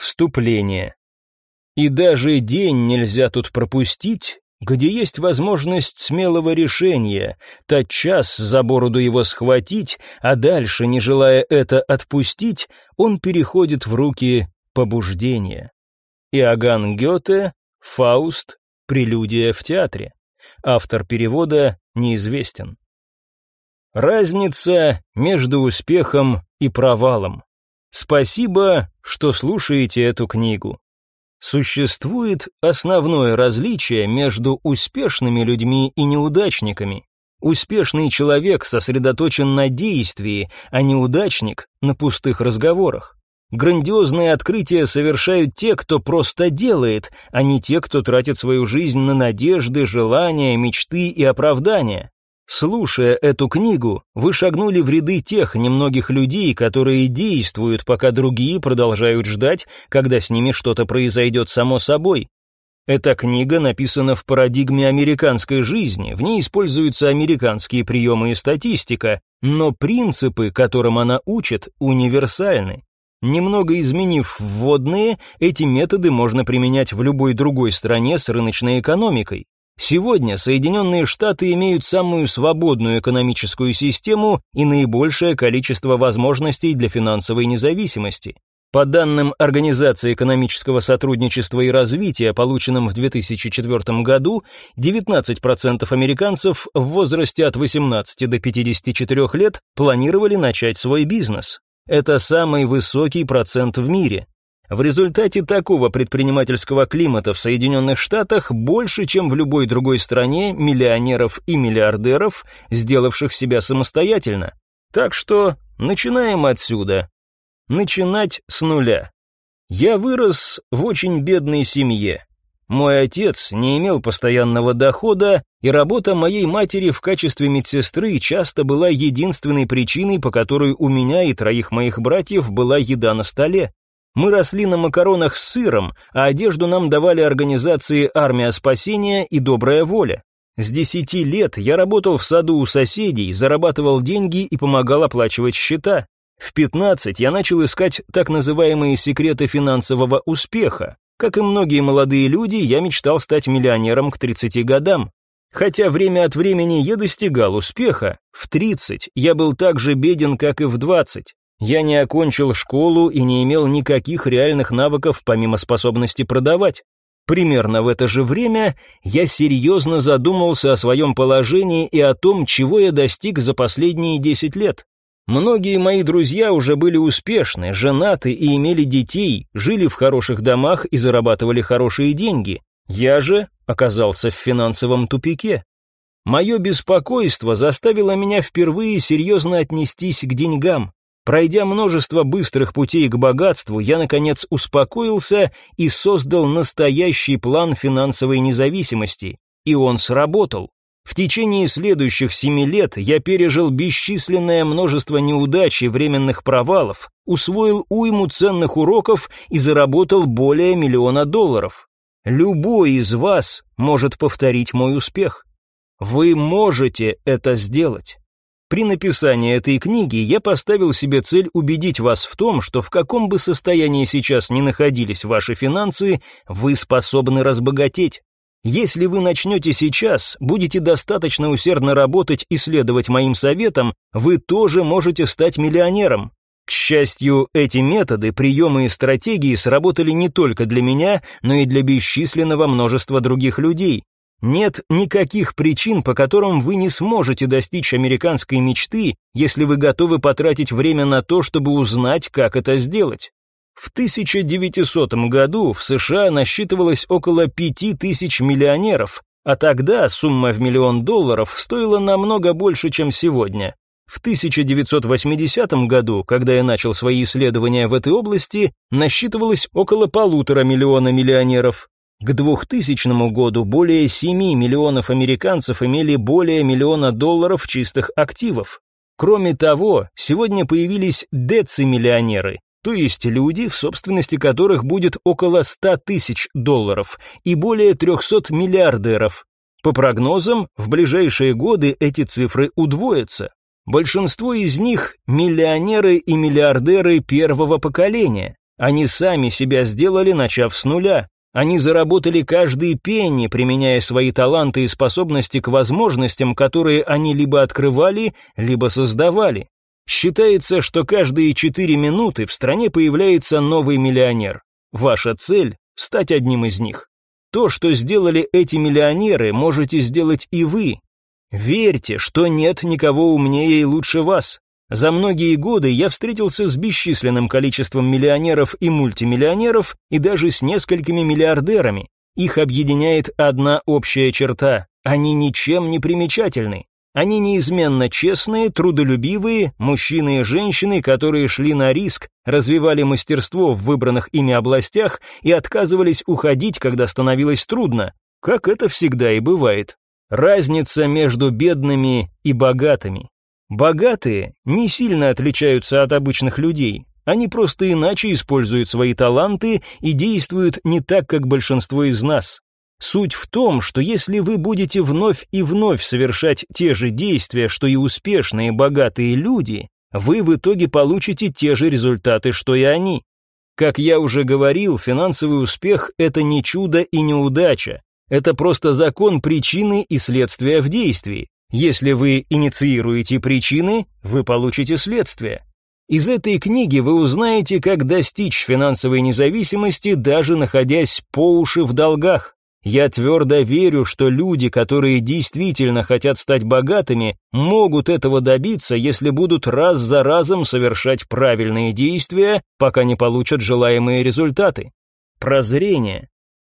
Вступление. И даже день нельзя тут пропустить, где есть возможность смелого решения, тотчас за бороду его схватить, а дальше, не желая это отпустить, он переходит в руки побуждения. Иоганн Гёте, Фауст, прелюдия в театре. Автор перевода неизвестен. Разница между успехом и провалом. Спасибо, что слушаете эту книгу. Существует основное различие между успешными людьми и неудачниками. Успешный человек сосредоточен на действии, а неудачник — на пустых разговорах. Грандиозные открытия совершают те, кто просто делает, а не те, кто тратит свою жизнь на надежды, желания, мечты и оправдания. Слушая эту книгу, вы шагнули в ряды тех немногих людей, которые действуют, пока другие продолжают ждать, когда с ними что-то произойдет само собой. Эта книга написана в парадигме американской жизни, в ней используются американские приемы и статистика, но принципы, которым она учит, универсальны. Немного изменив вводные, эти методы можно применять в любой другой стране с рыночной экономикой. Сегодня Соединенные Штаты имеют самую свободную экономическую систему и наибольшее количество возможностей для финансовой независимости. По данным Организации экономического сотрудничества и развития, полученным в 2004 году, 19% американцев в возрасте от 18 до 54 лет планировали начать свой бизнес. Это самый высокий процент в мире. В результате такого предпринимательского климата в Соединенных Штатах больше, чем в любой другой стране, миллионеров и миллиардеров, сделавших себя самостоятельно. Так что начинаем отсюда. Начинать с нуля. Я вырос в очень бедной семье. Мой отец не имел постоянного дохода, и работа моей матери в качестве медсестры часто была единственной причиной, по которой у меня и троих моих братьев была еда на столе. Мы росли на макаронах с сыром, а одежду нам давали организации «Армия спасения» и «Добрая воля». С десяти лет я работал в саду у соседей, зарабатывал деньги и помогал оплачивать счета. В пятнадцать я начал искать так называемые секреты финансового успеха. Как и многие молодые люди, я мечтал стать миллионером к 30 годам. Хотя время от времени я достигал успеха, в 30 я был так же беден, как и в 20. Я не окончил школу и не имел никаких реальных навыков помимо способности продавать. Примерно в это же время я серьезно задумался о своем положении и о том, чего я достиг за последние 10 лет. Многие мои друзья уже были успешны, женаты и имели детей, жили в хороших домах и зарабатывали хорошие деньги. Я же оказался в финансовом тупике. Мое беспокойство заставило меня впервые серьезно отнестись к деньгам. Пройдя множество быстрых путей к богатству, я, наконец, успокоился и создал настоящий план финансовой независимости. И он сработал. В течение следующих семи лет я пережил бесчисленное множество неудач и временных провалов, усвоил уйму ценных уроков и заработал более миллиона долларов. Любой из вас может повторить мой успех. Вы можете это сделать. При написании этой книги я поставил себе цель убедить вас в том, что в каком бы состоянии сейчас ни находились ваши финансы, вы способны разбогатеть. Если вы начнете сейчас, будете достаточно усердно работать и следовать моим советам, вы тоже можете стать миллионером. К счастью, эти методы, приемы и стратегии сработали не только для меня, но и для бесчисленного множества других людей. Нет никаких причин, по которым вы не сможете достичь американской мечты, если вы готовы потратить время на то, чтобы узнать, как это сделать. В 1900 году в США насчитывалось около 5000 миллионеров, а тогда сумма в миллион долларов стоила намного больше, чем сегодня. В 1980 году, когда я начал свои исследования в этой области, насчитывалось около полутора миллиона миллионеров. К 2000 году более 7 миллионов американцев имели более миллиона долларов чистых активов. Кроме того, сегодня появились децимиллионеры, то есть люди, в собственности которых будет около 100 тысяч долларов, и более 300 миллиардеров. По прогнозам, в ближайшие годы эти цифры удвоятся. Большинство из них – миллионеры и миллиардеры первого поколения. Они сами себя сделали, начав с нуля. Они заработали каждый пенни, применяя свои таланты и способности к возможностям, которые они либо открывали, либо создавали. Считается, что каждые четыре минуты в стране появляется новый миллионер. Ваша цель – стать одним из них. То, что сделали эти миллионеры, можете сделать и вы. Верьте, что нет никого умнее и лучше вас. За многие годы я встретился с бесчисленным количеством миллионеров и мультимиллионеров и даже с несколькими миллиардерами. Их объединяет одна общая черта – они ничем не примечательны. Они неизменно честные, трудолюбивые, мужчины и женщины, которые шли на риск, развивали мастерство в выбранных ими областях и отказывались уходить, когда становилось трудно, как это всегда и бывает. Разница между бедными и богатыми. Богатые не сильно отличаются от обычных людей. Они просто иначе используют свои таланты и действуют не так, как большинство из нас. Суть в том, что если вы будете вновь и вновь совершать те же действия, что и успешные богатые люди, вы в итоге получите те же результаты, что и они. Как я уже говорил, финансовый успех – это не чудо и не удача. Это просто закон причины и следствия в действии. Если вы инициируете причины, вы получите следствие. Из этой книги вы узнаете, как достичь финансовой независимости, даже находясь по уши в долгах. Я твердо верю, что люди, которые действительно хотят стать богатыми, могут этого добиться, если будут раз за разом совершать правильные действия, пока не получат желаемые результаты. Прозрение.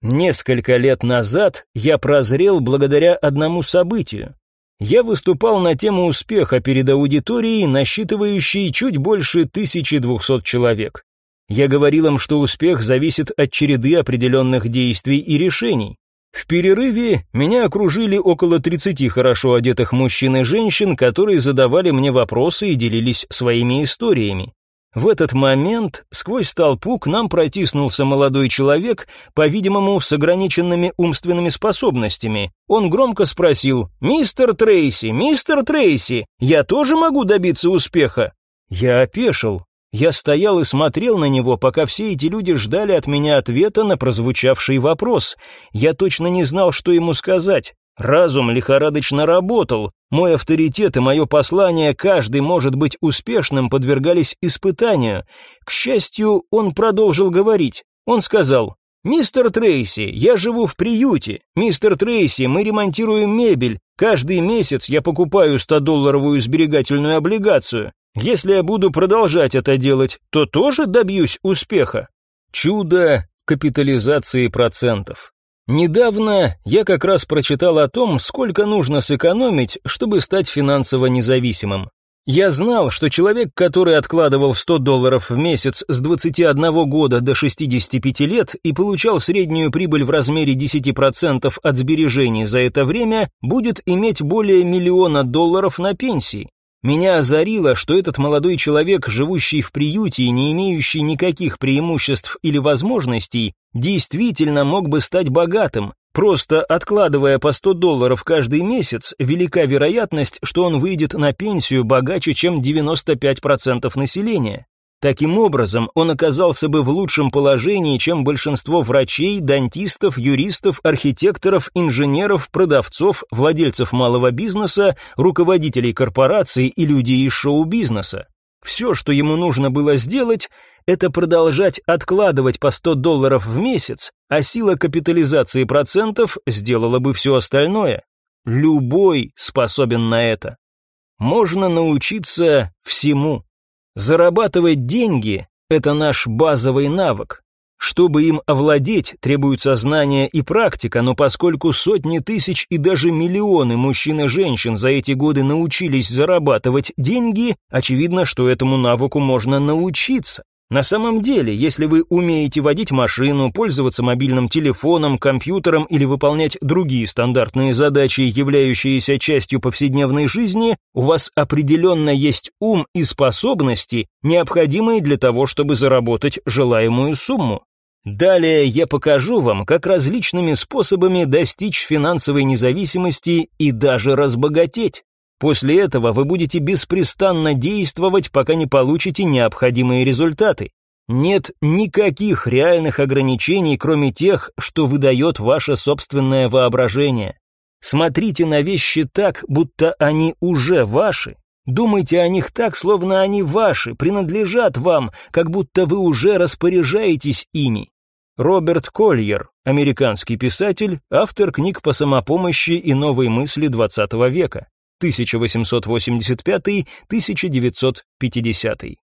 Несколько лет назад я прозрел благодаря одному событию. Я выступал на тему успеха перед аудиторией, насчитывающей чуть больше 1200 человек. Я говорил им, что успех зависит от череды определенных действий и решений. В перерыве меня окружили около 30 хорошо одетых мужчин и женщин, которые задавали мне вопросы и делились своими историями. В этот момент сквозь толпу к нам протиснулся молодой человек, по-видимому, с ограниченными умственными способностями. Он громко спросил «Мистер Трейси, мистер Трейси, я тоже могу добиться успеха?» Я опешил. Я стоял и смотрел на него, пока все эти люди ждали от меня ответа на прозвучавший вопрос. Я точно не знал, что ему сказать. Разум лихорадочно работал. Мой авторитет и мое послание «каждый может быть успешным» подвергались испытанию. К счастью, он продолжил говорить. Он сказал, «Мистер Трейси, я живу в приюте. Мистер Трейси, мы ремонтируем мебель. Каждый месяц я покупаю 100-долларовую сберегательную облигацию. Если я буду продолжать это делать, то тоже добьюсь успеха. Чудо капитализации процентов. Недавно я как раз прочитал о том, сколько нужно сэкономить, чтобы стать финансово независимым. Я знал, что человек, который откладывал 100 долларов в месяц с 21 года до 65 лет и получал среднюю прибыль в размере 10% от сбережений за это время, будет иметь более миллиона долларов на пенсии. Меня озарило, что этот молодой человек, живущий в приюте и не имеющий никаких преимуществ или возможностей, действительно мог бы стать богатым. Просто откладывая по 100 долларов каждый месяц, велика вероятность, что он выйдет на пенсию богаче, чем 95% населения. Таким образом, он оказался бы в лучшем положении, чем большинство врачей, дантистов, юристов, архитекторов, инженеров, продавцов, владельцев малого бизнеса, руководителей корпораций и людей из шоу-бизнеса. Все, что ему нужно было сделать, это продолжать откладывать по 100 долларов в месяц, а сила капитализации процентов сделала бы все остальное. Любой способен на это. Можно научиться всему. Зарабатывать деньги – это наш базовый навык. Чтобы им овладеть, требуются знания и практика, но поскольку сотни тысяч и даже миллионы мужчин и женщин за эти годы научились зарабатывать деньги, очевидно, что этому навыку можно научиться. На самом деле, если вы умеете водить машину, пользоваться мобильным телефоном, компьютером или выполнять другие стандартные задачи, являющиеся частью повседневной жизни, у вас определенно есть ум и способности, необходимые для того, чтобы заработать желаемую сумму. Далее я покажу вам, как различными способами достичь финансовой независимости и даже разбогатеть. После этого вы будете беспрестанно действовать, пока не получите необходимые результаты. Нет никаких реальных ограничений, кроме тех, что выдает ваше собственное воображение. Смотрите на вещи так, будто они уже ваши. Думайте о них так, словно они ваши, принадлежат вам, как будто вы уже распоряжаетесь ими. Роберт Кольер, американский писатель, автор книг по самопомощи и новой мысли XX века, 1885-1950.